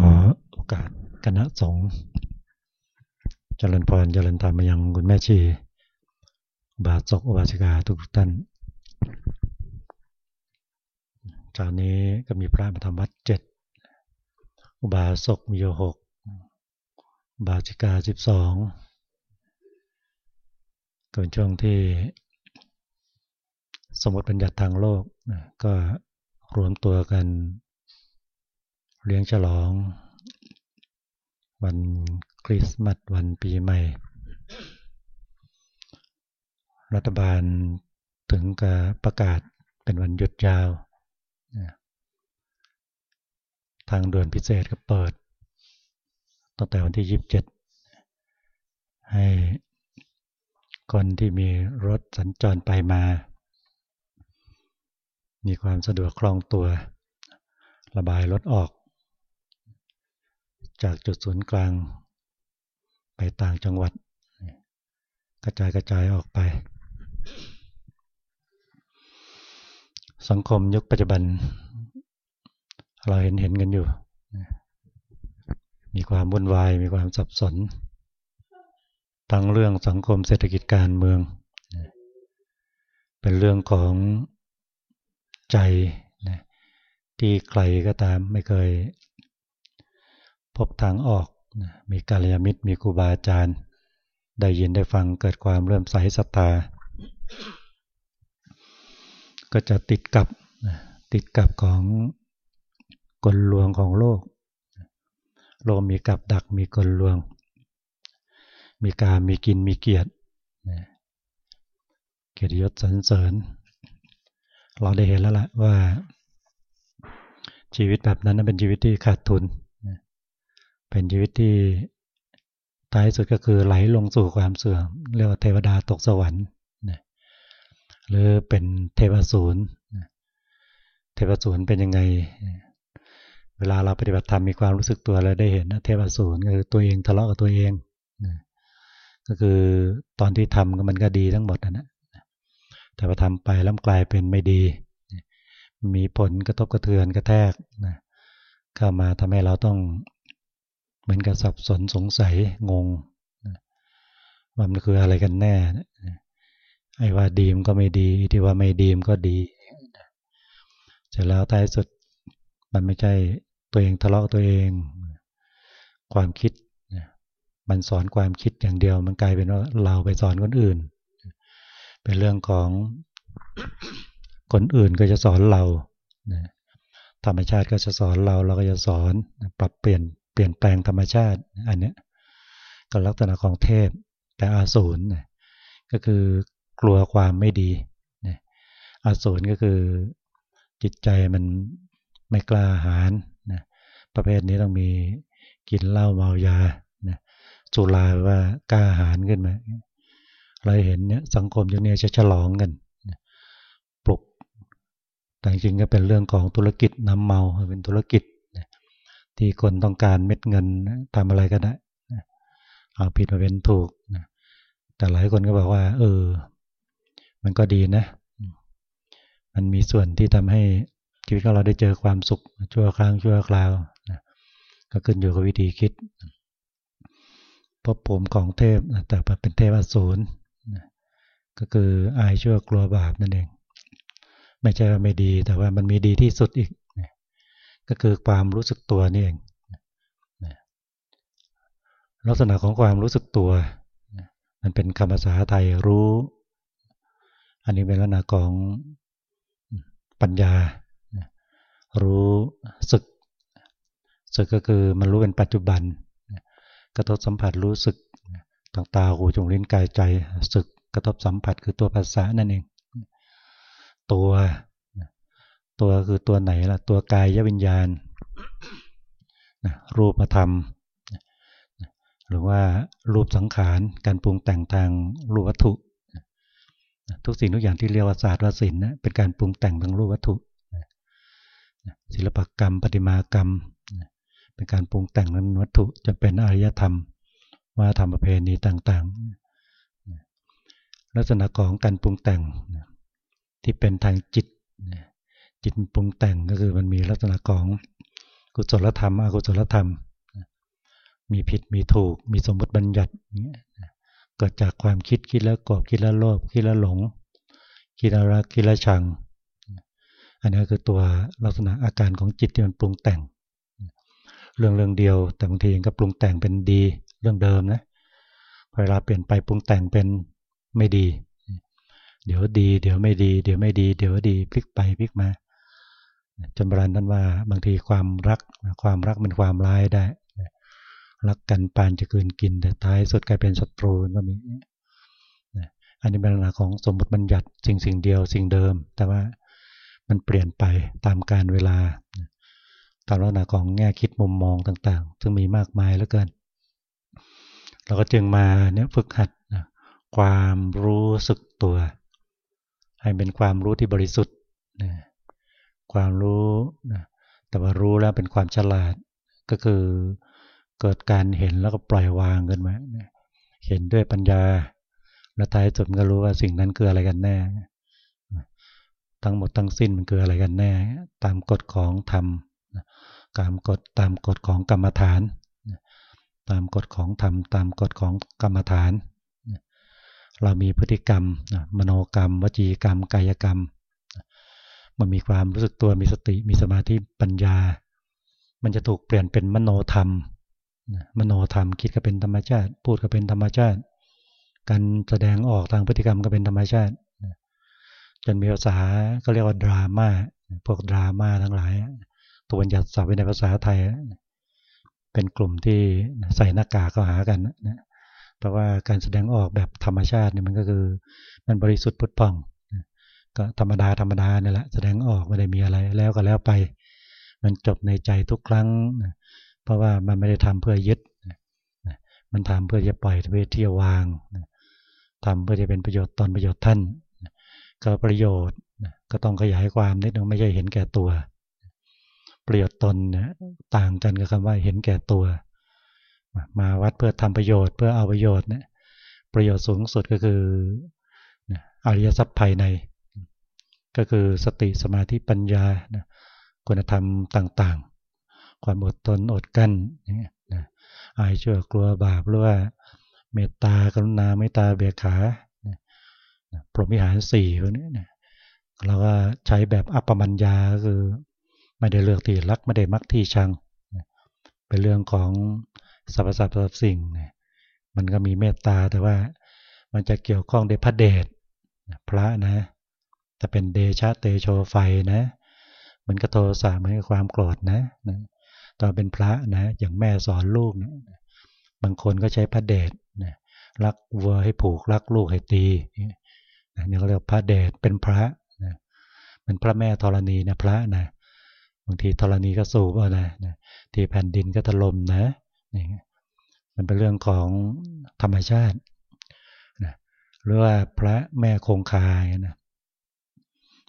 ขอโอกาสคณะสงฆ์เจริญพรเจริญธรรมมายังคุณแม่ชี บาศกอบาสิกาทุกท่านจากนี้ก็มีพระมาทำวัดเจ็ดอุบาสกมีหกบาสิกาสิบสองก็นช่วงที่สมมติบัญญัติทางโลกก็รวมตัวกัน เลี้ยงฉลอง วันคริสต์มาสวันปีใหม่ รัฐบาลถึงกับประกาศเป็นวันหยุดยาว ทางด่วนพิเศษก็เปิด ตั้งแต่วันที่ 27 ให้คนที่มีรถสัญจรไปมา มีความสะดวกคล่องตัว ระบายรถออก จากจุดศูนย์กลาง ไปต่างจังหวัด กระจายกระจายออกไป สังคมยุคปัจจุบัน เราเห็นเห็นกันอยู่ มีความวุ่นวาย มีความสับสน ทั้งเรื่องสังคมเศรษฐกิจการเมือง เป็นเรื่องของใจที่ใครก็ตามไม่เคย พบทางออกมีกาลยามิตรมีครูบาอาจารย์ ได้ยินได้ฟังเกิดความเริ่มใสศรัทธาก็จะติดกับติดกับของกลลวงของโลก โลกมีกับดักมีกลลวง มีการมีกินมีเกียรติเกียรติยศสรรเสริญ เราได้เห็นแล้วล่ะว่าชีวิตแบบนั้นเป็นชีวิตที่ขาดทุน เป็นชีวิตที่ท้ายสุดก็คือไหลลงสู่ความเสื่อม เรียกว่าเทวดาตกสวรรค์หรือเป็นเทวสูรเทวสูรเป็นยังไง เวลาเราปฏิบัติธรรมมีความรู้สึกตัวแล้วได้เห็นนะเทวสูรคือตัวเองทะเลาะกับตัวเองก็คือตอนที่ทำมันก็ดีทั้งหมดนะแต่พอทำไปแล้วกลายเป็นไม่ดี มีผลกระทบกระเทือนกระแทกนะเข้ามาทำให้เราต้อง เหมือนกับสับสนสงสัยงงว่ามันคืออะไรกันแน่ไอ้ว่าดีมก็ไม่ดีที่ว่าไม่ดีมก็ดีเสร็จแล้วท้ายสุดมันไม่ใช่ตัวเองทะเลาะตัวเอง ความคิดมันสอนความคิดอย่างเดียว มันกลายเป็นว่าเราไปสอนคนอื่น เป็นเรื่องของคนอื่นก็จะสอนเราธรรมชาติก็จะสอนเราเราก็จะสอนปรับเปลี่ยน เปลี่ยนแปลงธรรมชาติอันนี้ก็ลักษณะของเทพแต่อาสูรก็คือกลัวความไม่ดีอาสูรก็คือจิตใจมันไม่กล้าหาญประเภทนี้ต้องมีกินเหล้าเมายาสุราว่ากล้าหาญขึ้นมาเราเห็นเนี่ยสังคมยุคนี้จะฉลองกันปลุกแต่จริงก็เป็นเรื่องของธุรกิจน้ำเมาเป็นธุรกิจ ที่คนต้องการเม็ดเงินทำอะไรก็ได้เอาผิดมาเป็นถูกแต่หลายคนก็บอกว่า เออ มันก็ดีนะ มันมีส่วนที่ทำให้ชีวิตของเราได้เจอความสุข ชั่วครั้งชั่วคราวก็ขึ้นอยู่กับวิธีคิดพบผมของเทพแต่เป็นเทพอสูรก็คืออายชั่วกลัวบาปนั่นเอง ไม่ใช่ว่าไม่ดี แต่ว่ามันมีดีที่สุดอีก ก็คือความรู้สึกตัวนี่เองลักษณะของความรู้สึกตัว มันเป็นคำภาษาไทยรู้ อันนี้เป็นลักษณะของปัญญา รู้สึก สึกก็คือมันรู้เป็นปัจจุบัน กระทบสัมผัสรู้สึกต่างตาหูจมูกลิ้นกายใจ สึกกระทบสัมผัสคือตัวภาษานั่นเอง ตัว ตัวคือตัวไหนล่ะ ตัวกายยวิญญาณรูปธรรม หรือว่ารูปสังขาร การปรุงแต่งทางรูปวัตถุ ทุกสิ่งทุกอย่างที่เรียกว่าศาสตร์ว่าศิลป์เป็นการปรุงแต่งทางรูปวัตถุ ศิลปกรรม ปฏิมากรรม เป็นการปรุงแต่งนั้นวัตถุ จะเป็นอารยธรรมว่าธรรมประเพณีต่างๆ ลักษณะของการปรุงแต่งที่เป็นทางจิต จิตปรุงแต่งก็คือมันมีลักษณะของกุศลธรรมอกุศลธรรม มีผิดมีถูก มีสมมติบัญญัติเกิดจากความคิดคิดแล้วกอบคิดแล้วโลภคิดแล้วหลง คิดแล้วรักคิดแล้วชัง อันนี้คือตัวลักษณะอาการของจิตที่มันปรุงแต่ง เรื่องเรื่องเดียว แต่บางทีก็ปรุงแต่งเป็นดีเรื่องเดิมนะเวลาเปลี่ยนไปปรุงแต่งเป็นไม่ดี เดี๋ยวดี เดี๋ยวไม่ดี เดี๋ยวไม่ดี เดี๋ยวดีพลิกไปพลิกมา จนโบราณท่านว่าบางทีความรักความรักเป็นความร้ายได้รักกันปานจะกินกิน แต่ท้ายสุดกลายเป็นศัตรูก็มีอันนี้เป็นลักษณะของสมมติบัญญัติสิ่งสิ่งเดียวสิ่งเดิม แต่ว่ามันเปลี่ยนไปตามการเวลา ตามลักษณะของแง่คิดมุมมองต่างๆ ซึ่งมีมากมายเหลือเกิน เราก็จึงมาเนี่ยฝึกหัดความรู้สึกตัว ให้เป็นความรู้ที่บริสุทธิ์ ความรู้นะแต่ว่ารู้แล้วเป็นความฉลาดก็คือเกิดการเห็นแล้วก็ปล่อยวางกันมาเห็นด้วยปัญญาแล้วท้ายสุดก็รู้ว่าสิ่งนั้นคืออะไรกันแน่ ทั้งหมดทั้งสิ้นมันคืออะไรกันแน่ ตามกฎของธรรมตามกฎตามกฎของกรรมฐาน ตามกฎของธรรมตามกฎของกรรมฐาน เรามีพฤติกรรม มโนกรรม วจีกรรม กายกรรม มันมีความรู้สึกตัวมีสติมีสมาธิปัญญา มันจะถูกเปลี่ยนเป็นมโนธรรมมโนธรรมคิดก็เป็นธรรมชาติ พูดก็เป็นธรรมชาติ การแสดงออกทางพฤติกรรมก็เป็นธรรมชาติจนมีภาษาก็เรียกว่าดราม่าพวกดราม่าทั้งหลาย ตัวบัญญัติศัพท์ในภาษาไทย เป็นกลุ่มที่ใส่หน้ากากเข้าหากันนะเพราะว่าการแสดงออกแบบธรรมชาติเนี่ยมันก็คือมันบริสุทธิ์พุทธพอง ก็ธรรมดาธรรมดานี่แหละแสดงออกไม่ได้มีอะไรแล้วก็แล้วไป มันจบในใจทุกครั้ง เพราะว่ามันไม่ได้ทำเพื่อยึด มันทำเพื่อจะปล่อยไปเที่ยววางทำเพื่อจะเป็นประโยชน์ตนประโยชน์ท่าน ก็ประโยชน์ก็ต้องขยายความนิดนึงไม่ใช่เห็นแก่ตัว ประโยชน์ตนต่างกันกับคำว่าเห็นแก่ตัว มาวัดเพื่อทำประโยชน์เพื่อเอาประโยชน์เนี่ยประโยชน์สูงสุดก็คืออริยทรัพย์ภายใน ก็คือสติสมาธิปัญญานะคุณธรรมต่างๆ ความอดทนอดกั้นนี่นะอายเชื่อกลัวบาปหรือว่าเมตตากรุณาเมตตาเบียขานะพรหมิหารสี่พวกนี้นะเราก็ใช้แบบอัปปมัญญาคือไม่ได้เลือกที่รักไม่ได้มักที่ชังนะเป็นเรื่องของสรรพสัตว์สรรพสิ่งนะมันก็มีเมตตาแต่ว่ามันจะเกี่ยวข้องด้วยพระเดชพระนะ แต่เป็นเดชะเตโชไฟนะ มันก็โทสะเหมือนกับความโกรธนะนะตอนเป็นพระนะ อย่างแม่สอนลูกนะบางคนก็ใช้พระเดชนะรักวัวให้ผูกรักลูกให้ตีนะนี่เขาเรียกพระเดชเป็นพระนะเป็นพระแม่ธรณีนะพระนะบางทีธรณีก็สูบเอานะนะที่แผ่นดินก็ถล่มนะนี่มันเป็นเรื่องของธรรมชาตินะหรือว่าพระแม่คงคายนะ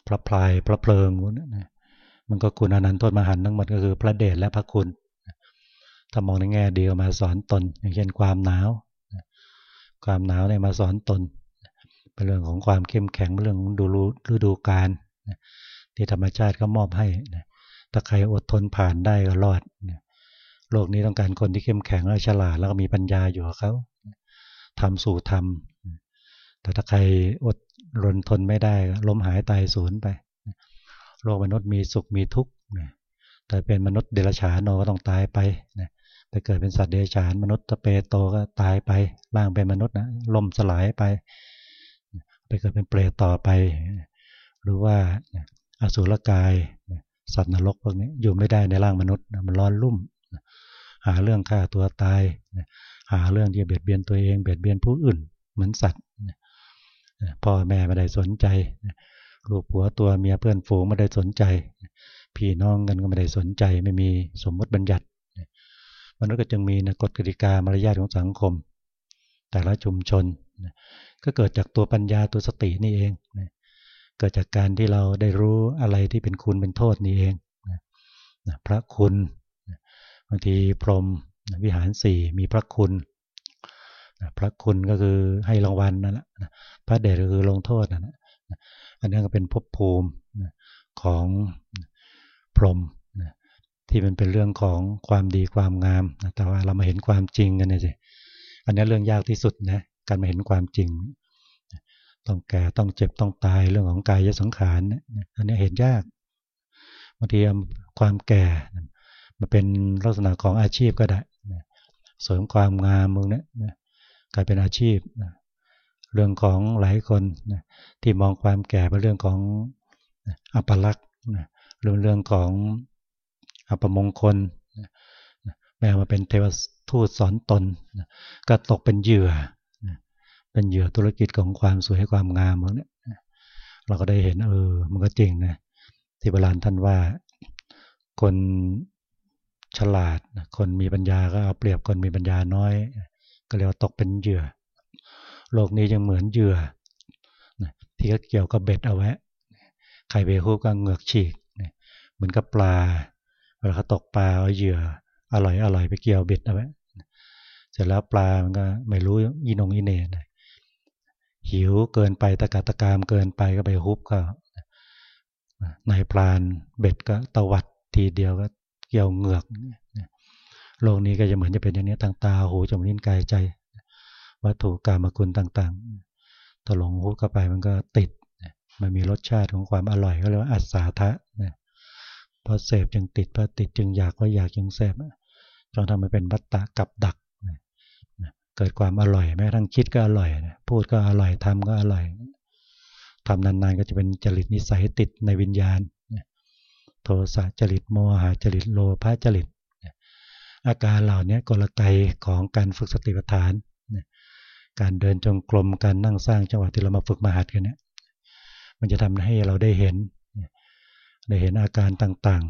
พระพลายพระเพลิงนะมันก็คุณอนันต์โทษมหันทั้งหมดก็คือพระเดชและพระคุณถ้ามองในแง่ดีมาสอนตน อย่างเช่นความหนาว ความหนาวเนี่ยมาสอนตน เป็นเรื่องของความเข้มแข็งเรื่องดูฤดูกาลที่ธรรมชาติก็มอบให้ถ้าใครอดทนผ่านได้ก็รอดโลกนี้ต้องการคนที่เข้มแข็งและฉลาดแล้วก็มีปัญญาอยู่กับเขาทำสู่ทำแต่ถ้าใครอด รนทนไม่ได้ล้มหายตายสูญไป โลกมนุษย์มีสุขมีทุกข์แต่เป็นมนุษย์เดรัจฉานโนก็ต้องตายไปไปเกิดเป็นสัตว์เดรัจฉานมนุษย์ตะเปโตก็ตายไปร่างเป็นมนุษย์นะล่มสลายไป ไปเกิดเป็นเปรตต่อไป หรือว่าอสุรกายสัตว์นรกพวกนี้อยู่ไม่ได้ในร่างมนุษย์มันร้อนรุ่ม หาเรื่องฆ่าตัวตาย หาเรื่องที่เบียดเบียนตัวเองเบียดเบียนผู้อื่น เหมือนสัตว์ พ่อแม่ไม่ได้สนใจลูกผัวตัวเมียเพื่อนฝูงไม่ได้สนใจ พี่น้องกันก็ไม่ได้สนใจ ไม่มีสมมติบัญญัติมนุษย์ก็จึงมีนะกฎกติกามารยาทของสังคม แต่ละชุมชน ก็เกิดจากตัวปัญญาตัวสตินี่เองเกิดจากการที่เราได้รู้อะไรที่เป็นคุณเป็นโทษนี่เองพระคุณบางทีพรหมวิหารสี่มีพระคุณ พระคุณก็คือให้รางวัลนั่นแหละพระเดชก็คือลงโทษนั่นแหละอันนี้ก็เป็นภพภูมิของพรหมที่มันเป็นเรื่องของความดีความงาม แต่ว่าเรามาเห็นความจริงกันเนี่ยสิอันนี้เรื่องยากที่สุดนะการมาเห็นความจริง ต้องแก่ต้องเจ็บต้องตายเรื่องของกายสังขารอันนี้เห็นยากบางทีความแก่มาเป็นลักษณะของอาชีพก็ได้เสริมความงามมึงเนี่ย กลายเป็นอาชีพเรื่องของหลายคนที่มองความแก่เป็นเรื่องของอัปลักษณ์เรื่อเรื่องของอัปมงคลแม้มาเป็นเทวทูตสอนตนก็ตกเป็นเหยื่อเป็นเหยื่อธุรกิจของความสวยความงามเนี่ยเราก็ได้เห็นเออมันก็จริงนะที่โบราณท่านว่าคนฉลาด คนมีปัญญาก็เอาเปรียบคนมีปัญญาน้อย ก็เรียกว่าตกเป็นเหยื่อ โลกนี้ยังเหมือนเหยื่อที่เขาเกี่ยวกับเบ็ดเอาไว้ใครไปฮู้ก็เหงือกฉีกเหมือนกับปลาเวลาเขาตกปลาเอาเหยื่ออร่อยอร่อยไปเกี่ยวเบ็ดเอาไว้เสร็จแล้วปลามันก็ไม่รู้อีนงอีเนนหิวเกินไปตะกาตะกามเกินไปก็ไปฮุบก็นายพรานเบ็ดก็ตวัดทีเดียวก็เกี่ยวเหงือก โลกนี้ก็จะเหมือนจะเป็นอย่างนี้ทางตาหูจมูกลิ้นกายใจ วัตถุกรรมคุณต่างๆตลงหูเข้าไปมันก็ติด มันมีรสชาติของความอร่อยก็เรียกว่าอัศาทะเพราะเสพจึงติดเพราะติดจึงอยากว่าอยากจึงเสพจนทำให้เป็นวัตตะกับดักเกิดความอร่อยแม้ทั้งคิดก็อร่อยพูดก็อร่อยทำก็อร่อยทำนานๆก็จะเป็นจริตนิสัยติดในวิญญาณโทสะจริตโมหะจริตโลภะจริต อาการเหล่านี้กลไกของการฝึกสติปัฏฐาน การเดินจงกรมการนั่งสร้างจังหวะที่เรามาฝึกมาหัดกันเนี่ยมันจะทำให้เราได้เห็น ได้เห็นอาการต่าง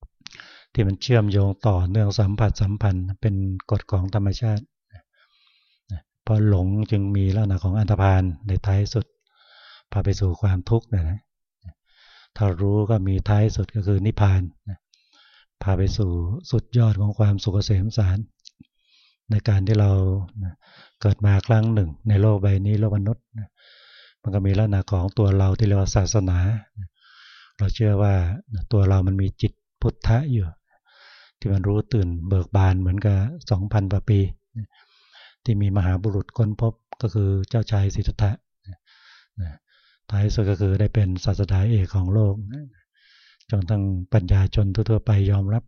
ๆ ที่มันเชื่อมโยงต่อเนื่องสัมผัสสัมพันธ์เป็นกฎของธรรมชาติพอหลงจึงมีลักษณะของอันธพาลในท้ายสุดพาไปสู่ความทุกข์นะถ้ารู้ก็มีท้ายสุดก็คือนิพพาน พาไปสู่สุดยอดของความสุขเกษมสาร ในการที่เราเกิดมาครั้งหนึ่ง ในโลกใบนี้โลกมนุษย์มันก็มีลักษณะของตัวเราที่เรียกว่าศาสนา เราเชื่อว่าตัวเรามันมีจิตพุทธะอยู่ ที่มันรู้ตื่นเบิกบานเหมือนกับสองพันกว่าปี ที่มีมหาบุรุษค้นพบก็คือเจ้าชายสิทธัตถะท้ายสุดก็คือได้เป็นศาสดาเอกของโลก จนทั้งปัญญาชนทั่วไปยอมรับ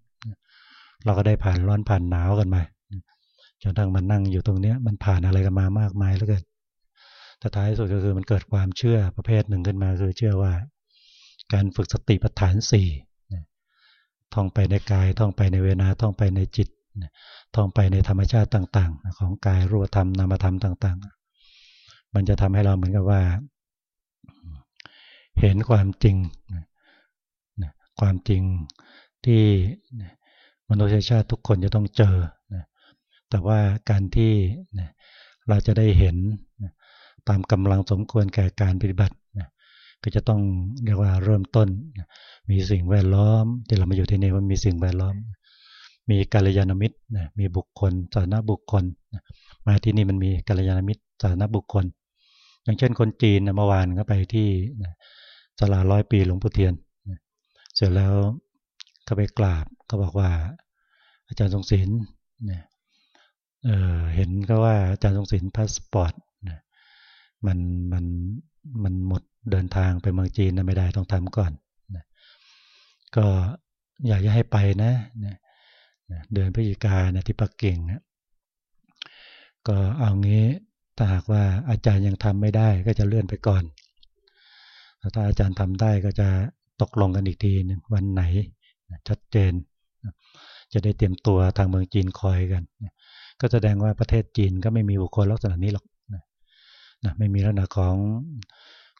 เราก็ได้ผ่านร้อนผ่านหนาวกันมาจนทั้งมันนั่งอยู่ตรงนี้มันผ่านอะไรกันมามากมายแล้วกันแต่ท้ายสุดก็คือมันเกิดความเชื่อประเภทหนึ่งขึ้นมาคือเชื่อว่า การฝึกสติปัฏฐานสี่ท่องไปในกายท่องไปในเวนาท่องไปในจิตท่องไปในธรรมชาติต่าง ๆ ของกายรูปธรรมนามธรรมต่าง ๆ มันจะทำให้เราเหมือนกับว่า เห็นความจริง ความจริงที่มนุษยชาติทุกคนจะต้องเจอแต่ว่าการที่เราจะได้เห็นตามกำลังสมควรแก่การปฏิบัติก็จะต้องเรียกว่าเริ่มต้นมีสิ่งแวดล้อมที่เรามาอยู่ที่นี่มันมีสิ่งแวดล้อม มีกาลยานมิตรมีบุคคลสาธารณบุคคลมาที่นี่มันมีกาลยานมิตรสาธารณบุคคล อย่างเช่นคนจีนเมื่อวานก็ไปที่ศาลาร้อยปีหลวงปู่เทียน เสร็จแล้วก็ไปกราบก็บอกว่า อาจารย์ทรงศิลป์เเห็นก็ว่าอาจารย์ทรงศิลป์พาสปอร์ตมันมันมันหมดเดินทางไปเมืองจีนนะไม่ได้ต้องทำก่อนนะก็อยากจะให้ไปนะนะเดือนพฤศจิกานะที่ปักกิ่งนะก็เอางี้ถ้าหากว่าอาจารย์ยังทำไม่ได้ก็จะเลื่อนไปก่อน ถ้าอาจารย์ทำได้ก็จะ ตกลงกันอีกทีนึงวันไหนชัดเจน จะได้เตรียมตัวทางเมืองจีนคอยกัน ก็แสดงว่าประเทศจีนก็ไม่มีบุคคลลักษณะนี้หรอกนะไม่มีลักษณะของ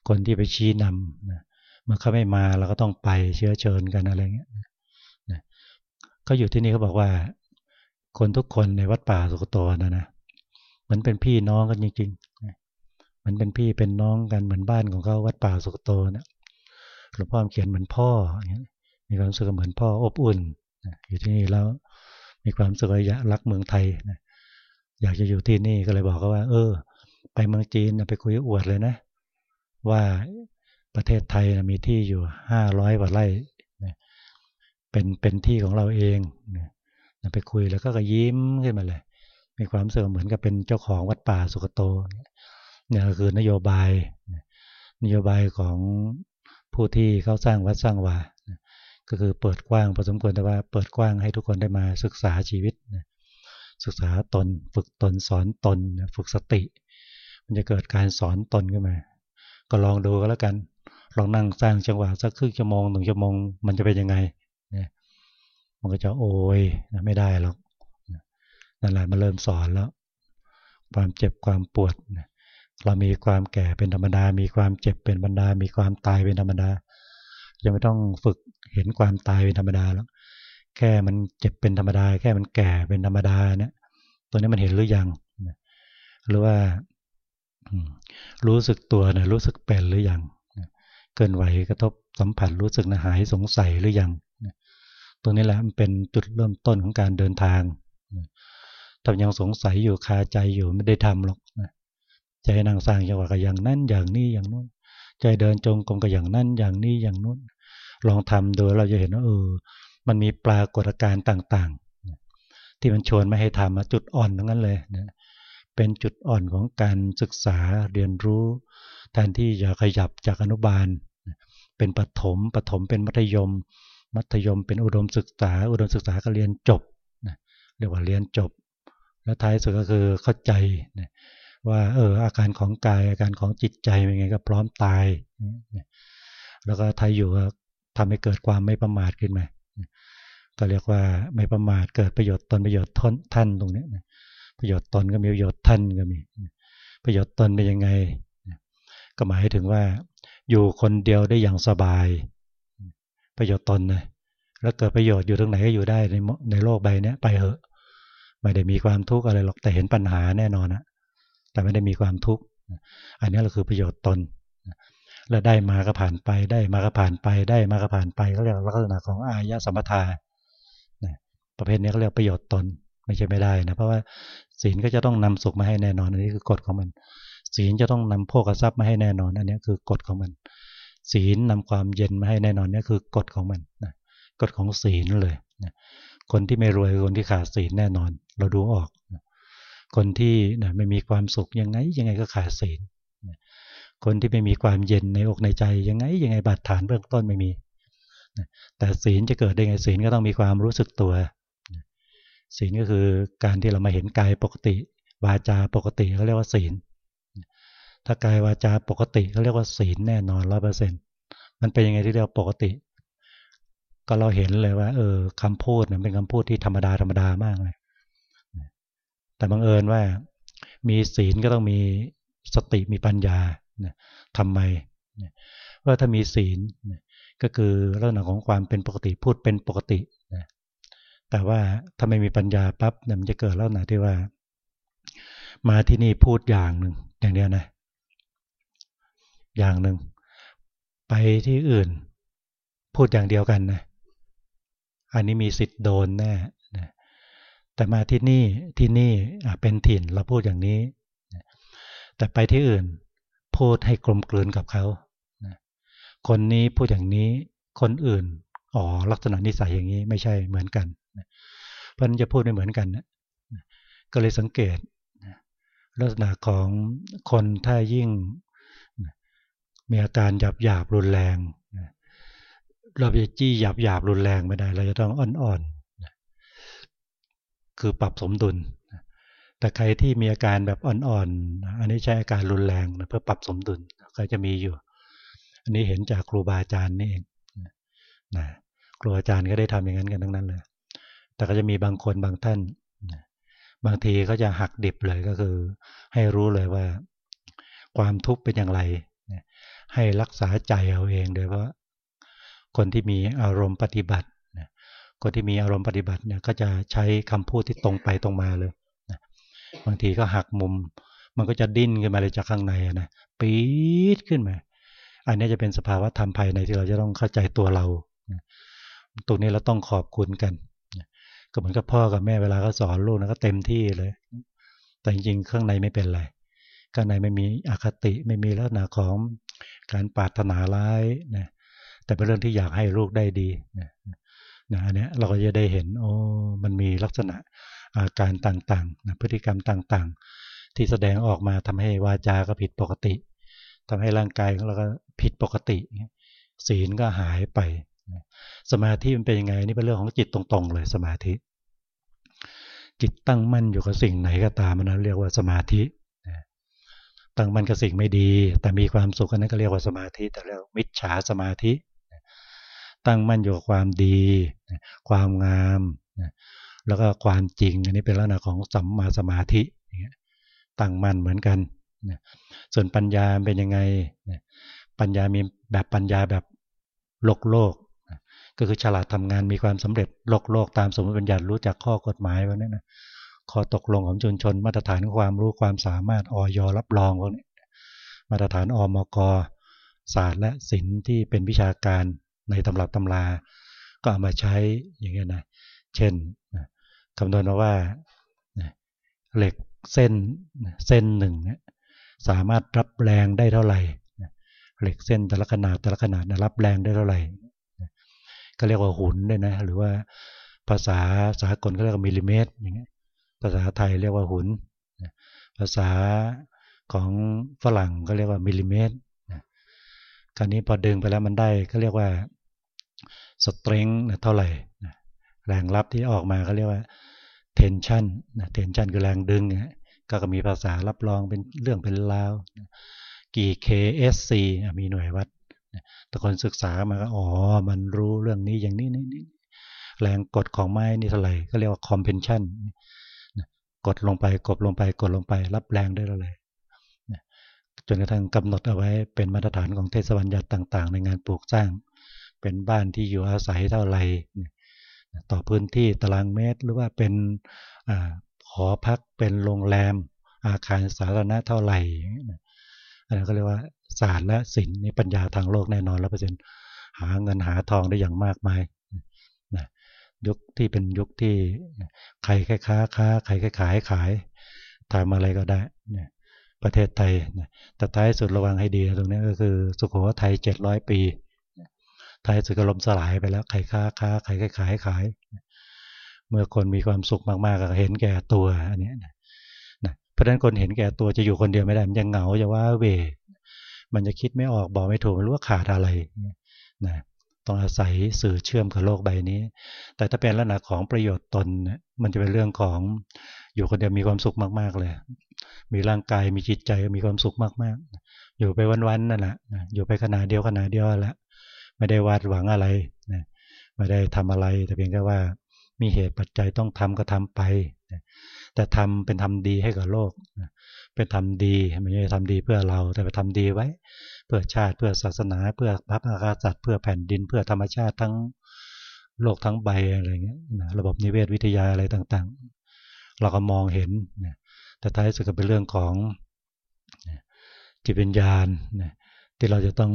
คนที่ไปชี้นำนะเมื่อเขาไม่มาเราก็ต้องไปเชื้อเชิญกันอะไรเงี้ยนะก็อยู่ที่นี่เขาบอกว่า คนทุกคนในวัดป่าสุกโตนะนะเหมือนเป็นพี่น้องกันจริงๆมันเป็นพี่เป็นน้องกันเหมือนบ้านของเขาวัดป่าสุกโตนะ หลวงพ่อเขียนเหมือนพ่อมีความรู้สึกเหมือนพ่ออบอุ่นอยู่ที่นี่แล้วมีความรู้สึกอยากรักเมืองไทยอยากจะอยู่ที่นี่ก็เลยบอกเขาว่า เออ ไปเมืองจีนไปคุยอวดเลยนะ ว่าประเทศไทยมีที่อยู่ห้าร้อยกว่าไร่เป็นเป็นที่ของเราเองไปคุยแล้วก็ก็ยิ้มขึ้นมาเลยมีความเสื่อเหมือนกับเป็นเจ้าของวัดป่าสุกโตเนี่ยคือนโยบายนโยบายของ ผู้ที่เขาสร้างวัดสร้างวาก็คือเปิดกว้างพอสมควรแต่ว่าเปิดกว้างให้ทุกคนได้มาศึกษาชีวิตศึกษาตน ฝึกตนสอนตน ฝึกสติ มันจะเกิดการสอนตนขึ้นมา ก็ลองดูก็แล้วกัน ลองนั่งสร้างจังหวะสักครึ่งชั่วโมงหนึ่งชั่วโมงมันจะเป็นยังไงเนี่ยมันก็จะโอยไม่ได้หรอกนั่นแหละมาเริ่มสอนแล้ว ความเจ็บความปวด เรามีความแก่เป็นธรรมดา มีความเจ็บเป็นธรรมดา มีความตายเป็นธรรมดา ยังไม่ต้องฝึกเห็นความตายเป็นธรรมดาแล้วแค่มันเจ็บเป็นธรรมดา แค่มันแก่เป็นธรรมดาเนี่ยตัวนี้มันเห็นหรือยังหรือว่ารู้สึกตัวนะรู้สึกเป็นหรือยังเกินไหวกระทบสัมผัสรู้สึกนะหายสงสัยหรือยังตรงนี้แหละมันเป็นจุดเริ่มต้นของการเดินทางถ้ายังสงสัยอยู่คาใจอยู่ไม่ได้ทำหรอก ใจนั่งสร้างจังหวะก็อย่างนั้นอย่างนี้อย่างนู้นใจเดินจงกรมก็อย่างนั้นอย่างนี้อย่างนู้นลองทำโดยเราจะเห็นว่าเออ มันมีปรากฏการณ์ต่างๆ ที่มันชวนไม่ให้ทำจุดอ่อนทั้งนั้นเลยนะเป็นจุดอ่อนของการศึกษาเรียนรู้แทนที่จะขยับจากอนุบาล เป็นปฐมปฐมเป็นมัธยม มัธยมเป็นอุดมศึกษา อุดมศึกษาก็เรียนจบเรียกว่าเรียนจบ แล้วท้ายสุดก็คือเข้าใจ ว่าเอออาการของกายอาการของจิตใจเป็นไงก็พร้อมตาย แล้วก็ท้ายอยู่ก็ทำให้เกิดความไม่ประมาทขึ้นมาก็เรียกว่าไม่ประมาทเกิดประโยชน์ตนประโยชน์ท่านตรงนี้ประโยชน์ตนก็มีประโยชน์ท่านก็มี ประโยชน์ตนเป็นยังไง ก็หมายถึงว่า อยู่คนเดียวได้อย่างสบาย ประโยชน์ตนนะแล้วเกิดประโยชน์อยู่ตรงไหนก็อยู่ได้ในในโลกใบนี้ไปเหอะไม่ได้มีความทุกข์อะไรหรอกแต่เห็นปัญหาแน่นอนนะ แต่ไม่ได้มีความทุกข์อันนี้เราคือประโยชน์ตนแล้วได้มาก็ผ่านไปได้มาก็ผ่านไปได้มาก็ผ่านไปเขาเรียกลักษณะของอายะสัมปทาประเภทนี้เขาเรียกประโยชน์ตนไม่ใช่ไม่ได้นะเพราะว่าศีลก็จะต้องนำสุขมาให้แน่นอน อันนี้คือกฎของมัน ศีลจะต้องนำโภคทรัพย์มาให้แน่นอน อันนี้คือกฎของมัน ศีลนำความเย็นมาให้แน่นอนนี่คือกฎของมันนะกฎของศีลเลยนะคนที่ไม่รวยคนที่ขาดศีลแน่นอน เราดูออกนะ คนที่นะไม่มีความสุขยังไง ยังไงก็ขาดศีลคนที่ไม่มีความเย็นในอกในใจยังไง ยังไงบาดฐานเบื้องต้นไม่มี แต่ศีลจะเกิดได้ไงศีลก็ต้องมีความรู้สึกตัว ศีลก็คือการที่เรามาเห็นกายปกติ วาจาปกติเขาเรียกว่าศีล ถ้ากายวาจาปกติเขาเรียกว่าศีลแน่นอนร้อยเปอร์เซ็นมันเป็นยังไงที่เรียกปกติ ก็เราเห็นเลยว่า เออคำพูดเนี่ยเป็นคำพูดที่ธรรมดาธรรมดามากเลย แต่บังเอิญว่ามีศีลก็ต้องมีสติมีปัญญาทำไมว่าถ้ามีศีลก็คือลักษณะของความเป็นปกติพูดเป็นปกติแต่ว่าถ้าไม่มีปัญญาปั๊บมันจะเกิดแล้วนะที่ว่า มาที่นี่พูดอย่างหนึ่งอย่างเดียวนะ อย่างหนึ่งไปที่อื่น พูดอย่างเดียวกันนะ อันนี้มีสิทธิ์โดนแน่ แต่มาที่นี่ที่นี่เป็นถิ่นเราพูดอย่างนี้ แต่ไปที่อื่นพูดให้กลมกลืนกับเขาคนนี้พูดอย่างนี้คนอื่นอ๋อลักษณะนิสัยอย่างนี้ไม่ใช่เหมือนกันเพราะนั้นจะพูดไม่เหมือนกันนะก็เลยสังเกตลักษณะของคนถ้ายิ่งมีอาการหยาบหยาบรุนแรงเราจะจี้หยาบหยาบรุนแรงไม่ได้ เราจะต้องอ่อนๆ คือปรับสมดุล แต่ใครที่มีอาการแบบอ่อนๆ อันนี้ใช้อาการรุนแรงเพื่อปรับสมดุลก็จะมีอยู่ อันนี้เห็นจากครูบาอาจารย์นี่เองนะครูอาจารย์ก็ได้ทำอย่างนั้นกันทั้งนั้นเลย แต่ก็จะมีบางคนบางท่าน บางทีก็จะหักดิบเลยก็คือ ให้รู้เลยว่า ความทุกข์เป็นอย่างไร ให้รักษาใจเอาเองโดยเพราะคนที่มีอารมณ์ปฏิบัติ คนที่มีอารมณ์ปฏิบัติเนี่ยก็จะใช้คำพูดที่ตรงไปตรงมาเลยบางทีก็หักมุม มันก็จะดิ้นขึ้นมาเลยจากข้างในนะปี๊ดขึ้นมา อันนี้จะเป็นสภาวะธรรมภายในที่เราจะต้องเข้าใจตัวเราตรงนี้เราต้องขอบคุณกันก็เหมือนกับพ่อกับแม่เวลาเขาสอนลูกนะก็เต็มที่เลย แต่จริงๆข้างในไม่เป็นไรข้างในไม่มีอคติไม่มีลักษณะของการปรารถนาร้ายนะแต่เป็นเรื่องที่อยากให้ลูกได้ดีนะ นะอันนี้เราก็จะได้เห็นโอ้มันมีลักษณะอาการต่างๆนะพฤติกรรมต่างๆ ที่แสดงออกมาทำให้วาจาก็ผิดปกติทำให้ร่างกายของเราก็ผิดปกติ ศีลก็หายไป สมาธิมันเป็นยังไงนี่เป็นเรื่องของจิตตรงๆ เลยสมาธิ จิตตั้งมั่นอยู่กับสิ่งไหนก็ตามมันเรียกว่าสมาธิตั้งมั่นกับสิ่งไม่ดี แต่มีความสุขนั้นก็เรียกว่าสมาธิ แต่เรียกมิจฉาสมาธิ ตั้งมั่นอยู่กับความดี ความงามแล้วก็ความจริง อันนี้เป็นลักษณะของสัมมาสมาธิตั้งมั่นเหมือนกันส่วนปัญญาเป็นยังไงปัญญามีแบบปัญญาแบบโลกโลก ก็คือฉลาดทำงานมีความสำเร็จโลกโลกตามสมมติบัญญัติรู้จักข้อกฎหมายพวกนี้นะข้อตกลงของชุมชน มาตรฐานความรู้ความสามารถออยรับรองพวกนี้มาตรฐานอมกศาสตร์และศิลป์ที่เป็นวิชาการ ตำรับตำราก็เอามาใช้อย่างเงี้ยนะเช่นคำนวณมาว่าเหล็กเส้นเส้นหนึ่งสามารถรับแรงได้เท่าไหร่เหล็กเส้นแต่ละขนาดแต่ละขนาดรับแรงได้เท่าไหร่ก็เรียกว่าหุนด้วยนะหรือว่าภาษาสากลก็เรียกว่ามิลลิเมตรอย่างเงี้ยภาษาไทยเรียกว่าหุนภาษาของฝรั่งก็เรียกว่ามิลลิเมตรคราวนี้พอดึงไปแล้วมันได้ก็เรียกว่า สตริงเท่าไหร่แรงรับที่ออกมาก็เรียกว่าเทนชันเทนชันคือแรงดึงก็มีภาษารับรองเป็นเรื่องเป็นราวกี่ KSC มีหน่วยวัดแต่คนศึกษามาก็อ๋อ มันรู้เรื่องนี้อย่างนี้นี่นี่แรงกดของไม้นี่เท่าไหร่ก็เรียกว่า compression กดลงไปกดลงไปกดลงไป รับแรงได้เท่าไหร่จนกระทั่งกำหนดเอาไว้เป็นมาตรฐานของเทศบัญญัติต่าง ๆ ในงานปลูกสร้าง เป็นบ้านที่อยู่อาศัยเท่าไหร่ต่อพื้นที่ตารางเมตรหรือว่าเป็นหอพักเป็นโรงแรม อาคารสาธารณะเท่าไหร่อันนั้นก็เรียกว่าศาสตร์และศิลป์นี่ปัญญาทางโลกแน่นอนร้อเปอร์เซ็นต์หาเงินหาทองได้อย่างมากมายนะยุคที่เป็นยุคที่ใครแค่ค้าค้าใครแค่ขายขายทำอะไรก็ได้นะประเทศไทยนะแต่ท้ายสุดระวังให้ดีตรงนี้ก็คือสุโขทัยเจ็ดร้อยปี ท้ายสุดก็ลมสลายไปแล้วใครค้าค้าใครขายขาย เมื่อคนมีความสุขมากๆก็เห็นแก่ตัวอันนี้นะเพราะฉะนั้นคนเห็นแก่ตัวจะอยู่คนเดียวไม่ได้มันจะเหงาจะว่าเวมันจะคิดไม่ออกบอกไม่ถูกไม่รู้ว่าขาดอะไรนะต้องอาศัยสื่อเชื่อมกับโลกใบนี้ แต่ถ้าเป็นลักษณะของประโยชน์ตน มันจะเป็นเรื่องของอยู่คนเดียวมีความสุขมาก ๆ เลย มีร่างกายมีจิตใจมีความสุขมากๆ อยู่ไปวันๆนั่นแหละอยู่ไปขนาดเดียวขนาดเดียวและ ไม่ได้วาดหวังอะไรนะไม่ได้ทำอะไร แต่เพียงแค่ว่ามีเหตุปัจจัยต้องทำก็ทำไปแต่ทำเป็นทำดีให้กับโลกเป็นทำดีไม่ใช่ทำดีเพื่อเราแต่ไปทำดีไว้ เพื่อชาติเพื่อศาสนา เพื่อพระอากาศเพื่อแผ่นดิน เพื่อธรรมชาติทั้งโลกทั้งใบอะไรเงี้ยระบบนิเวศวิทยาอะไรต่างๆ เราก็มองเห็นแต่ท้ายสุดก็เป็นเรื่องของจิตวิญญาณ ที่เราจะต้อง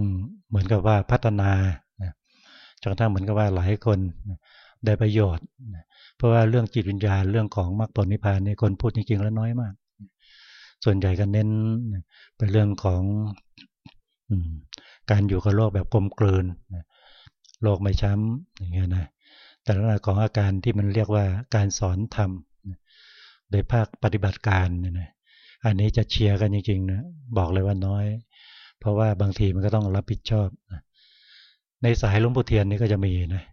เหมือนกับว่าพัฒนาจนกระทั่งเหมือนกับว่าหลายคนได้ประโยชน์ เพราะว่าเรื่องจิตวิญญาณเรื่องของมรรคผลนิพพานเนี่ยคนพูดจริงๆแล้วน้อยมาก ส่วนใหญ่ก็เน้นเป็นเรื่องของการอยู่กับโลกแบบกลมกลืนโลกไม่ช้ำอย่างเงี้ยนะแต่ลักษณะของอาการที่มันเรียกว่าการสอนธรรมโดยภาคปฏิบัติการเนี่ยนะอันนี้จะเชียร์กันจริงๆนะบอกเลยว่าน้อย เพราะว่าบางทีมันก็ต้องรับผิดชอบ ในสายลุงปู่เทียนนี่ก็จะมีนะ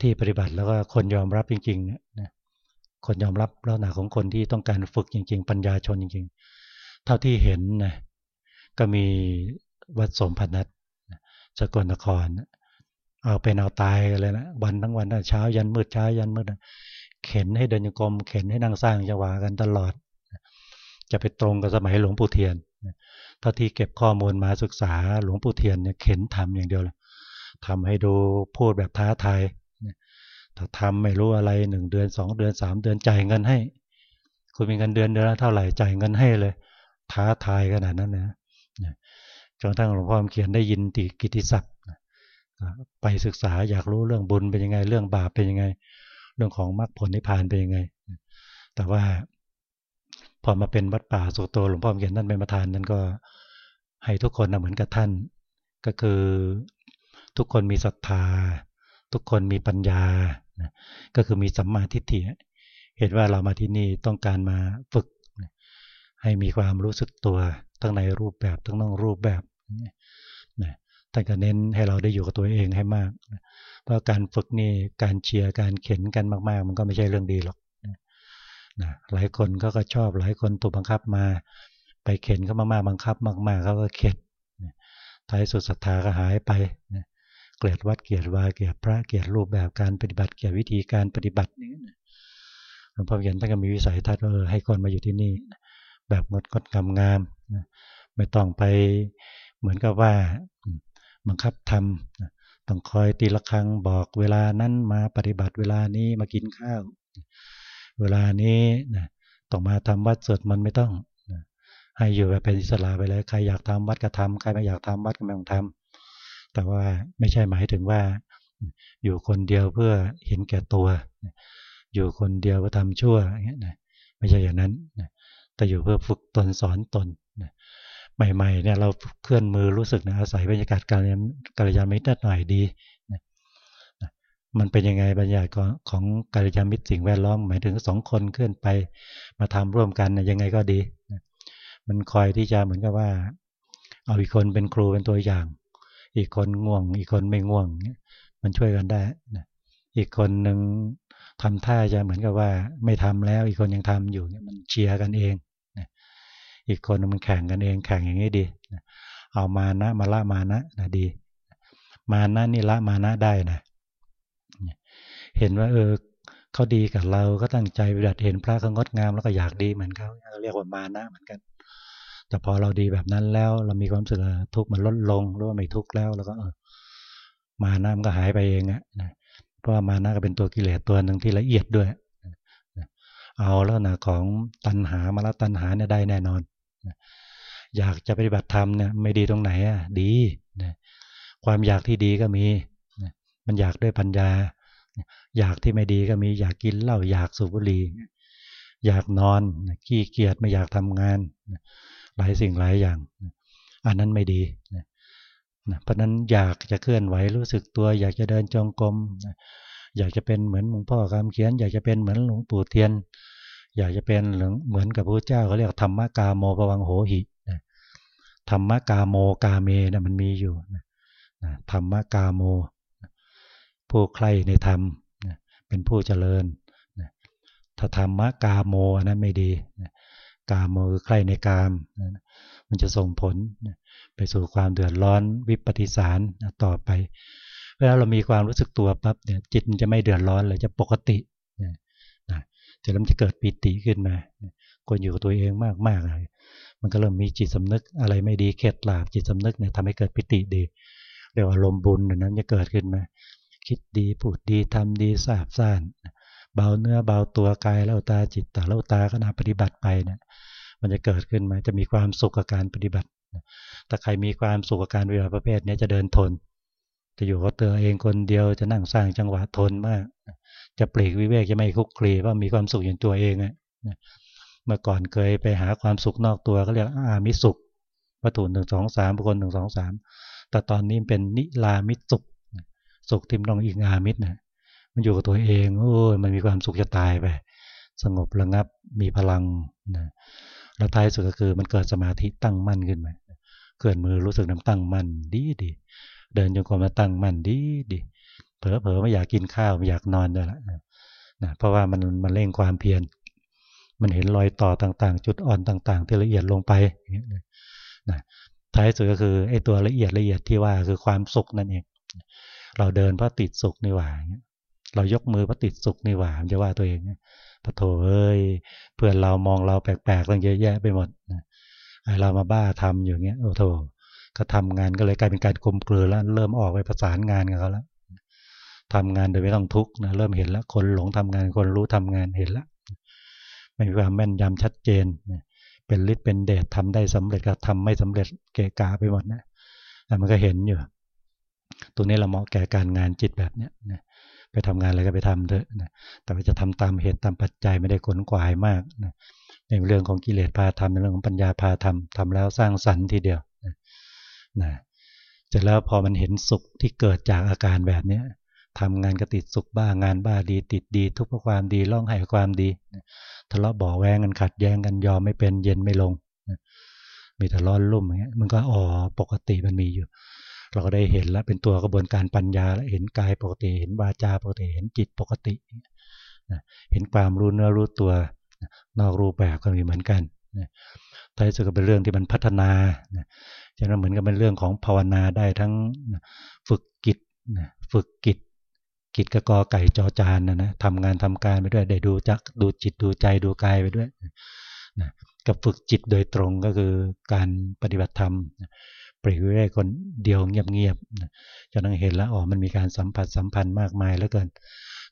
ที่ปฏิบัติแล้วก็คนยอมรับจริงๆเนี่ยนะคนยอมรับลักษณะของคนที่ต้องการฝึกจริง ๆ ปัญญาชนจริง ๆ เท่าที่เห็นนะก็มีวัดสมพนัทสกลนคร เอาเป็นเอาตายกันเลยนะวันทั้งวันเช้ายันมืดเช้ายันมืดเข็นให้เดินโยกรมเข็นให้นั่งสร้างจังหวะกันตลอด จะไปตรงกับสมัยหลวงปู่เทียน เท่าที่เก็บข้อมูลมาศึกษาหลวงปู่เทียนเนี่ยเข็นทำอย่างเดียวเลยทำให้ดูพูดแบบท้าทายถ้าทำไม่รู้อะไรหนึ่งเดือนสองเดือนสามเดือนจ่ายเงินให้ คุณมีเงินเดือนเดือนละเท่าไหร่จ่ายเงินให้เลย ท้าทายขนาดนั้นนะจนทั้งหลวงพ่อเขียนได้ยินติกิติศัพท์ไปศึกษาอยากรู้เรื่องบุญเป็นยังไง เรื่องบาปเป็นยังไง เรื่องของมรรคผลนิพพานเป็นยังไง แต่ว่า พอมาเป็นวัดป่าสุโตหลวงพ่อเขียนท่านเป็นประธานนั้นก็ให้ทุกคนเหมือนกับท่าน ก็คือทุกคนมีศรัทธา ทุกคนมีปัญญา ก็คือมีสัมมาทิฏฐิเห็นว่าเรามาที่นี่ต้องการมาฝึก ให้มีความรู้สึกตัวทั้งในรูปแบบทั้งนอกรูปแบบท่านก็เน้นให้เราได้อยู่กับตัวเองให้มาก เพราะการฝึกนี่การเชียร์การเข็นกันมาก ๆ มันก็ไม่ใช่เรื่องดีหรอก นะหลายคนก็ก็ชอบ หลายคนถูกบังคับมา ไปเข็นเขามากๆบังคับ มากๆเขาก็เข็ดท้ายสุดศรัทธาก็หายไปเกลียดวัดเกลียดวาเกลียดพระเกลียดรูปแบบการปฏิบัติเกลียดวิธีการปฏิบัตินี่หลวงพ่อเขียนท่านก็มีวิสัยทัศน์ว่าให้คนมาอยู่ที่นี่ แบบงดงดงามงามไม่ต้องไปเหมือนกับว่าบังคับทำต้องคอยตีละครังบอกเวลานั้นมาปฏิบัติเวลานี้มากินข้าว เวลานี้นะต้องมาทำวัดสวดมันไม่ต้องให้อยู่แบบเป็นอิสระไปเลยใครอยากทำวัดก็ทำใครไม่อยากทำวัดก็ไม่ต้องทำแต่ว่าไม่ใช่หมายถึงว่า อยู่คนเดียวเพื่อเห็นแก่ตัว อยู่คนเดียวเพื่อทำชั่วอย่างเงี้ยนะไม่ใช่อย่างนั้นแต่อยู่เพื่อฝึกตนสอนตนใหม่ๆเนี่ยเราเคลื่อนมือรู้สึกนะอาศัยบรรยากาศการกาลยามิตรหน่อยดี มันเป็นยังไงบรรยากาศของกาลยามิตรสิ่งแวดล้อมหมายถึงสองคนเคลื่อนไปมาทำร่วมกันยังไงก็ดี มันคอยที่จะเหมือนกับว่า เอาอีกคนเป็นครูเป็นตัวอย่าง อีกคนง่วง อีกคนไม่ง่วง มันช่วยกันได้นะอีกคนหนึ่งทำท่าจะเหมือนกับว่า ไม่ทำแล้ว อีกคนยังทำอยู่มันเชียร์กันเองนะอีกคนมันแข่งกันเอง แข่งอย่างนี้ดีนะเอามานะมาละมานะนะดี มานะนี่ละมานะได้นะ เห็นว่าเออเขาดีกับเราก็ตั้งใจปฏิบัติเห็นพระเขางดงามแล้วก็อยากดีเหมือนเขาเรียกว่ามานะเหมือนกัน แต่พอเราดีแบบนั้นแล้ว เรามีความรู้สึกทุกข์มันลดลงหรือว่าไม่ทุกข์แล้วแล้วก็เออมานะมันก็หายไปเองอะนะเพราะว่ามานะก็เป็นตัวกิเลสตัวหนึ่งที่ละเอียดด้วยเอาแล้วนะของตัณหามาละตัณหาเนี่ยได้แน่นอนอยากจะปฏิบัติธรรมเนี่ยไม่ดีตรงไหนอะดีความอยากที่ดีก็มี มันอยากด้วยปัญญา อยากที่ไม่ดีก็มีอยากกินเหล้าอยากสูบบุหรี่อยากนอนขี้เกียจไม่อยากทำงาน หลายสิ่งหลายอย่าง อันนั้นไม่ดีนะเพราะนั้นอยากจะเคลื่อนไหวรู้สึกตัว อยากจะเดินจงกรมอยากจะเป็นเหมือนหลวงพ่อคำเขียน อยากจะเป็นเหมือนหลวงปู่เทียน อยากจะเป็นเหมือนกับพระเจ้าเขาเรียกธรรมกาโมปวังโหหิธรรมกาโมกาเมนะมันมีอยู่ธรรมกาโม ผู้ใคร่ในธรรมเป็นผู้เจริญถ้าธรรมกาโมนั้นไม่ดีกาโมคือใคร่ในกามมันจะส่งผลไปสู่ความเดือดร้อนวิปฏิสารต่อไปเวลาเรามีความรู้สึกตัวปั๊บเนี่ยจิตมันจะไม่เดือดร้อนเลยจะปกตินะจะเริ่มจะเกิดปิติขึ้นมาคนอยู่กับตัวเองมากมากเลยมันก็เริ่มมีจิตสำนึกอะไรไม่ดีเข็ดหลาบจิตสำนึกเนี่ยทำให้เกิดปิติดีเรียกว่าลมบุญนั้นจะเกิดขึ้นมา คิดดีพูดดีทำดีสาบซ่านเบาเนื้อเบาตัวกายแล้วตาจิตตาแล้วตาขณะปฏิบัติไปเนี่ยมันจะเกิดขึ้นมาจะมีความสุขกับการปฏิบัติถ้าใครมีความสุขกับการปฏิบัติประเภทนี้จะเดินทน จะอยู่กับตัวเองคนเดียวจะนั่งสร้างจังหวะทนมาก จะปลีกวิเวกจะไม่คุกคลีว่ามีความสุขอย่างตัวเองอะเมื่อก่อนเคยไปหาความสุขนอกตัวก็เรียกอามิสุขวัตถุหนึ่งสองสามบุคคลหนึ่งสองสามแต่ตอนนี้เป็นนิลามิสุข สุขทิมลองอีกอามิตรนะมันอยู่กับตัวเองโอ้ยมันมีความสุขจะตายไป สงบระงับมีพลังนะแล้วท้ายสุดก็คือมันเกิดสมาธิตั้งมั่นขึ้นมาเกิดมือรู้สึกน้ำตั้งมั่นดีดีเดินจงกรมมาตั้งมั่นดีดีเผลอเผลอไม่อยากกินข้าวไม่อยากนอนด้วยละนะเพราะว่ามันมันเร่งความเพียรมันเห็นรอยต่อต่างๆ จุดอ่อนต่างๆที่ละเอียดลงไปนะท้ายสุดก็คือไอ้ตัวละเอียดละเอียดที่ว่าคือความสุขนั่นเอง เราเดินเพราะติดสุขนี่หว่าเรายกมือเพราะติดสุขนี่หว่าจะว่าตัวเองปะโถเอ้ยเพื่อนเรามองเราแปลกๆตั้งเยอะแยะไปหมดเรามาบ้าทำอย่างเงี้ยโอ้โถก็ทำงานก็เลยกลายเป็นการกลมกลืนแล้ว เริ่มออกไปประสานงานกับเขาแล้วทำงานโดยไม่ต้องทุกข์นะเริ่มเห็นแล้วคนหลงทำงานคนรู้ทำงานเห็นแล้วไม่มีความแม่นยำชัดเจนเป็นฤทธิ์เป็นเดชทำได้สำเร็จกับทำไม่สำเร็จเกะกาไปหมดนะแต่มันก็เห็นอยู่ ตัวนี้เราเหมาะแก่การงานจิตแบบเนี้ยนะไปทำงานอะไรก็ไปทำเถอะนะแต่ว่าจะทำตามเหตุตามปัจจัยไม่ได้ขนกวายมากนะในเรื่องของกิเลสพาทำในเรื่องของปัญญาพาทำทำแล้วสร้างสรรค์ทีเดียวนะนะเสร็จแล้วพอมันเห็นสุขที่เกิดจากอาการแบบนี้ทำงานก็ติดสุขบ้างานบ้าดีติดดี ทุกข์เพราะความดีร้องไห้ความดีทะเลาะบ่อแวงกันขัดแย้งกันยอมไม่เป็นเย็นไม่ลงมีแต่ร้อนรุ่มอย่างเงี้ยมันก็อ๋อปกติมันมีอยู่ เราก็ได้เห็นแล้วเป็นตัวกระบวนการปัญญาแล้วเห็นกายปกติ เห็นวาจาปกติเห็นจิตปกติเห็นความรู้เนื้อรู้ตัวนอกรูปแบบก็มีเหมือนกันท้ายสุดก็เป็นเรื่องที่มันพัฒนาฉะนั้นเหมือนกับเป็นเรื่องของภาวนาได้ทั้งฝึกกิจฝึกกิจกิจกกอไก่จอจานนะนะทำงานทำการไปด้วยได้ดูจักดูจิตดูใจดูกายไปด้วยนะกับฝึกจิตโดยตรงก็คือการปฏิบัติธรรม ปริเวคนเดียวเงียบๆจะต้องเห็นแล้วอ๋อมันมีการสัมผัสสัมพันธ์มากมายแล้วเกิน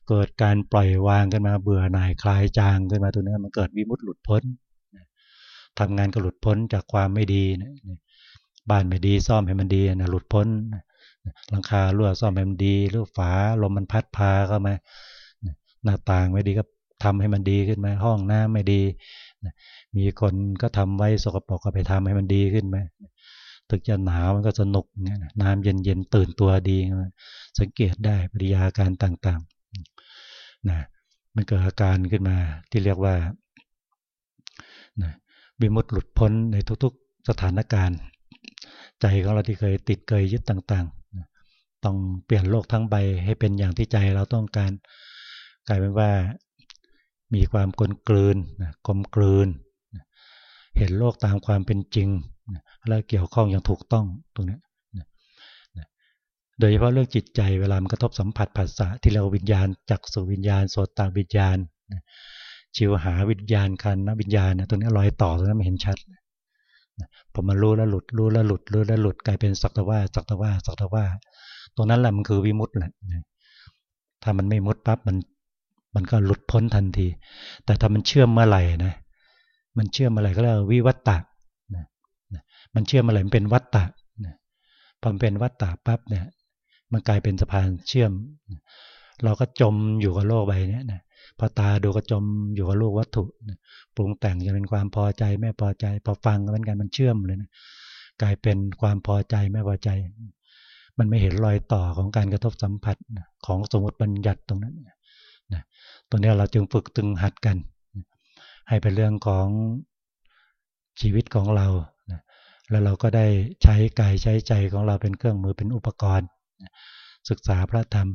เกิดการปล่อยวางขึ้นมาเบื่อหน่ายคลายจางขึ้นมาตัวนี้มันเกิดวิมุตติหลุดพ้นทำงานก็หลุดพ้นจากความไม่ดีบ้านไม่ดีซ่อมให้มันดีนะหลุดพ้นหลังคารั่วซ่อมให้มันดีหรือฝาลมมันพัดพาเข้ามาหน้าต่างไม่ดีก็ทำให้มันดีขึ้นมาห้องน้ำไม่ดีมีคนก็ทำไว้สกปรกก็ไปทำให้มันดีขึ้นไหึกจะหนาวมันก็สนุกเนี่ยน้ำเย็นๆตื่นตัวดี สังเกตได้ปริยาการต่างๆนะมันเกิดอาการขึ้นมาที่เรียกว่านะบิมุดหลุดพ้นในทุกๆสถานการณ์ ใจของเราที่เคยติดเคยยึดต่างๆ ต้องเปลี่ยนโลกทั้งใบให้เป็นอย่างที่ใจเราต้องการกลายเป็นว่ามีความกลมกลืนกลมกลืน เห็นโลกตามความเป็นจริง แล้วเกี่ยวข้องอย่างถูกต้องตรงนี้โดยเฉพาะเรื่องจิตใจเวลามันกระทบสัมผัสภาษาที่เราวิญญาณจักสุวิญญาณโสตตวิญญาณชิวหาวิญญาณคันนะวิญญาณเนี่ยตัวนี้รอยต่อตรงนั้นไม่เห็นชัดผมมารู้แล้วหลุดรู้แล้วหลุดรู้แล้วหลุดกลายเป็นสักตะว่าสักตะว่าสักตะว่า ตรงนั้นแหละมันคือวิมุตต์แหละถ้ามันไม่มุดปั๊บมันมันก็หลุดพ้นทันที แต่ถ้ามันเชื่อมเมื่อไหร่นะมันเชื่อมเมื่อไหร่ก็เรียกวิวัตตะ มันเชื่อมเมื่อไรมันเป็นวัตตะพอมันเป็นวัตตะปั๊บเนี่ยมันกลายเป็นสะพานเชื่อม เราก็จมอยู่กับโลกใบนี้นะพอตาดูก็จมอยู่กับโลกวัตถุปรุงแต่งจะเป็นความพอใจไม่พอใจ พอฟังก็เป็นการมันเชื่อมเลยนะกลายเป็นความพอใจไม่พอใจ มันไม่เห็นรอยต่อของการกระทบสัมผัสของสมมติบัญญัติตรงนั้นนะตรงนี้เราจึงฝึกตึงหัดกัน ให้เป็นเรื่องของชีวิตของเรา แล้วเราก็ได้ใช้กายใช้ใจของเราเป็นเครื่องมือเป็นอุปกรณ์ ศึกษาพระธรรม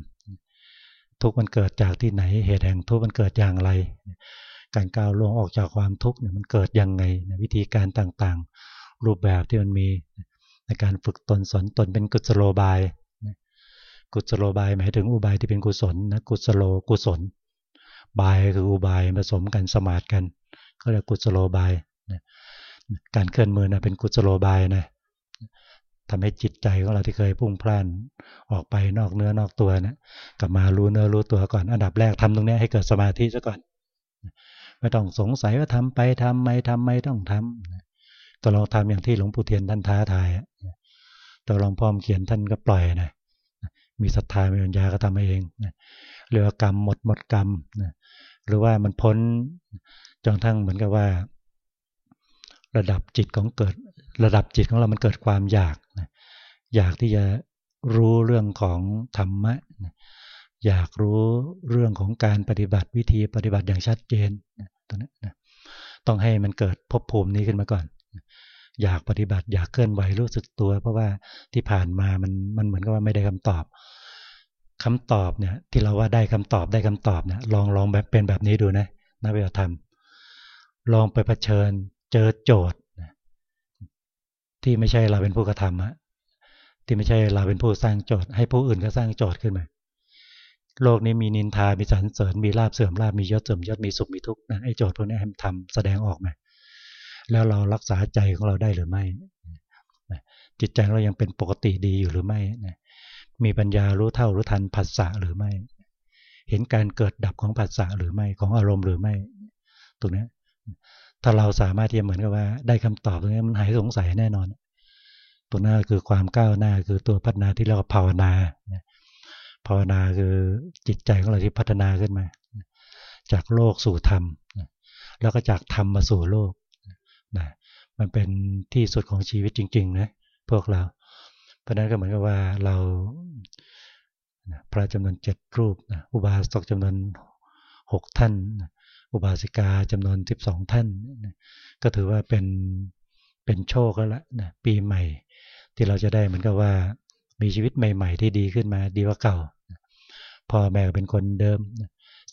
ทุกมันเกิดจากที่ไหนเหตุแห่งทุกมันเกิดอย่างไร การก้าวล่วงออกจากความทุกข์เนี่ยมันเกิดยังไงวิธีการต่างๆ รูปแบบที่มันมีในการฝึกตนสอนตนเป็นกุศโลบาย กุศโลบายหมายถึงอุบายที่เป็นกุศลนะกุศโลกุศล บายคืออุบายผสมกันสมาดกัน ก็เรียกกุศโลบายนะ การเคลื่อนมือนะเป็นกุศโลบายนะทำให้จิตใจของเราที่เคยพุ่งพล่านออกไปนอกเนื้อนอกตัวนะกลับมารู้เนื้อรู้ตัวก่อนอันดับแรกทำตรงนี้ให้เกิดสมาธิซะก่อนไม่ต้องสงสัยว่าทำไปทำไม่ทำไม่ต้องทำตัวลองทำอย่างที่หลวงปู่เทียนท่านท้าทายตัวลองพร้อมเขียนท่านก็ปล่อยนะมีศรัทธามีปัญญาก็ทำเองเรือกรรมหมดหมดกรรมหรือว่ามันพ้นจนทั้งเหมือนกับว่า ระดับจิตของเกิด ระดับจิตของเรามันเกิดความอยากนะอยากที่จะรู้เรื่องของธรรมะนะอยากรู้เรื่องของการปฏิบัติวิธีปฏิบัติอย่างชัดเจนนะตรงนี้นะต้องให้มันเกิดภพภูมินี้ขึ้นมาก่อน อยากปฏิบัติอยากเคลื่อนไหวรู้สึกตัว เพราะว่าที่ผ่านมามันมันเหมือนกับว่าไม่ได้คำตอบคำตอบเนี่ยที่เราว่าได้คำตอบได้คำตอบเนี่ยลองลองแบบเป็นแบบนี้ดูนะนักวิทยาธรรมลองไปเผชิญ เจอโจทย์ที่ไม่ใช่เราเป็นผู้กระทำอะที่ไม่ใช่เราเป็นผู้สร้างโจทย์ ให้ผู้อื่นก็สร้างโจทย์ขึ้นมา โลกนี้มีนินทา มีสรรเสริญ มีลาบเสื่อมลาบมียศเสื่อมยศ มีสุข มีทุกข์นะไอ้โจทย์พวกนี้ให้ทำแสดงออกมา แล้วเรารักษาใจของเราได้หรือไม่ จิตใจเรายังเป็นปกติดีอยู่หรือไม่ มีปัญญารู้เท่ารู้ทันผัสสะหรือไม่ เห็นการเกิดดับของผัสสะหรือไม่ ของอารมณ์หรือไม่ ตรงนี้ ถ้าเราสามารถที่จะเหมือนกับว่า ได้คำตอบตรงนี้มันหายสงสัยแน่นอน ตัวนั้นคือความก้าวหน้าคือตัวพัฒนาที่เราภาวนาภาวนาคือจิตใจของเราที่พัฒนาขึ้นมา จากโลกสู่ธรรมแล้วก็จากธรรมมาสู่โลกนะมันเป็นที่สุดของชีวิตจริงๆนะพวกเรา เพราะนั้นก็เหมือนกับว่าเราพระจำนวนเจ็ดรูปอุบาสกจำนวนหกท่าน อุบาสิกาจำนวนสิบสองท่าน ก็ถือว่าเป็นเป็นโชคแล้วละนะปีใหม่ ที่เราจะได้เหมือนกับว่ามีชีวิตใหม่ ๆ ที่ดีขึ้นมาดีกว่าเก่าพ่อแม่ก็เป็นคนเดิม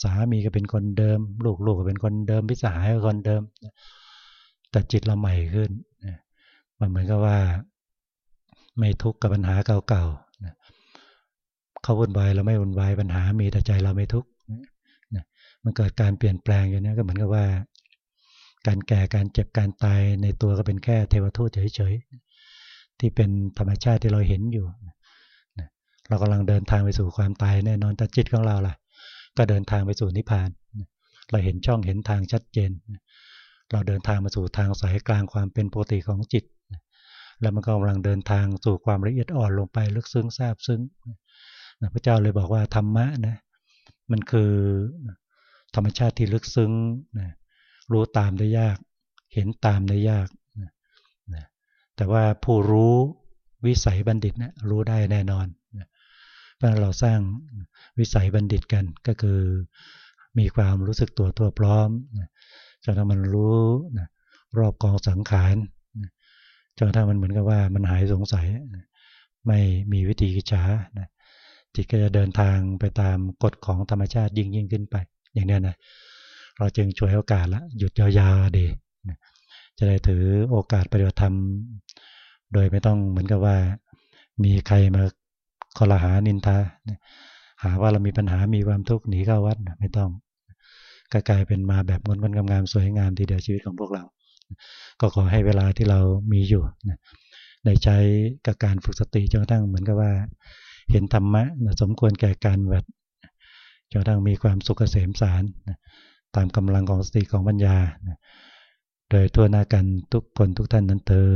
สามีก็เป็นคนเดิม ลูกๆก็เป็นคนเดิมพิสหายก็คนเดิม แต่จิตเราใหม่ขึ้นมันเหมือนกับว่า ไม่ทุกข์กับปัญหาเก่าๆเขาวุ่นวายเราไม่วุ่นวายปัญหามีแต่ใจเราไม่ทุกข์ มันเกิดการเปลี่ยนแปลงอยู่นี้ก็เหมือนกับว่า การแก่การเจ็บการตายในตัวก็เป็นแค่เทวทูตเฉยๆที่เป็นธรรมชาติที่เราเห็นอยู่เรากำลังเดินทางไปสู่ความตายแน่นอนแต่จิตของเราล่ะ ก็เดินทางไปสู่นิพพาน เราเห็นช่องเห็นทางชัดเจน เราเดินทางมาสู่ทางสายกลางความเป็นปกติของจิต แล้วมันก็กำลังเดินทางสู่ความละเอียดอ่อนลงไปลึกซึ้งทราบซึ้งพระเจ้าเลยบอกว่าธรรมะนะมันคือ ธรรมชาติที่ลึกซึ้งนะรู้ตามได้ยาก เห็นตามได้ยากแต่ว่าผู้รู้วิสัยบัณฑิตนะรู้ได้แน่นอนเพราะเราสร้างวิสัยบัณฑิตกันก็คือมีความรู้สึกตัวตัวพร้อมจนถ้ามันรู้รอบกองสังขารจนถ้ามันเหมือนกับว่ามันหายสงสัยไม่มีวิธีกิจฉาจิตก็จะเดินทางไปตามกฎของธรรมชาติยิ่งยิ่งขึ้นไป อย่างนี้นะเราจึงช่วยโอกาสละหยุดยาวๆดีจะได้ถือโอกาสปฏิบัติธรรม โดยไม่ต้องเหมือนกับว่า มีใครมาคอลหานินทาหาว่าเรามีปัญหามีความทุกข์หนีเข้าวัดไม่ต้องก็กลายเป็นมาแบบงดงดงามสวยงามทีเดียวชีวิตของพวกเรา ก็ขอให้เวลาที่เรามีอยู่ในใช้กับการฝึกสติจนกระทั่งเหมือนกับว่า เห็นธรรมะสมควรแก่การแบบ จนกระทั่งมีความสุขเกษมสารตามกำลังของสติของปัญญาโดยทั่วหน้ากันทุกคนทุกท่านนั้นเตอ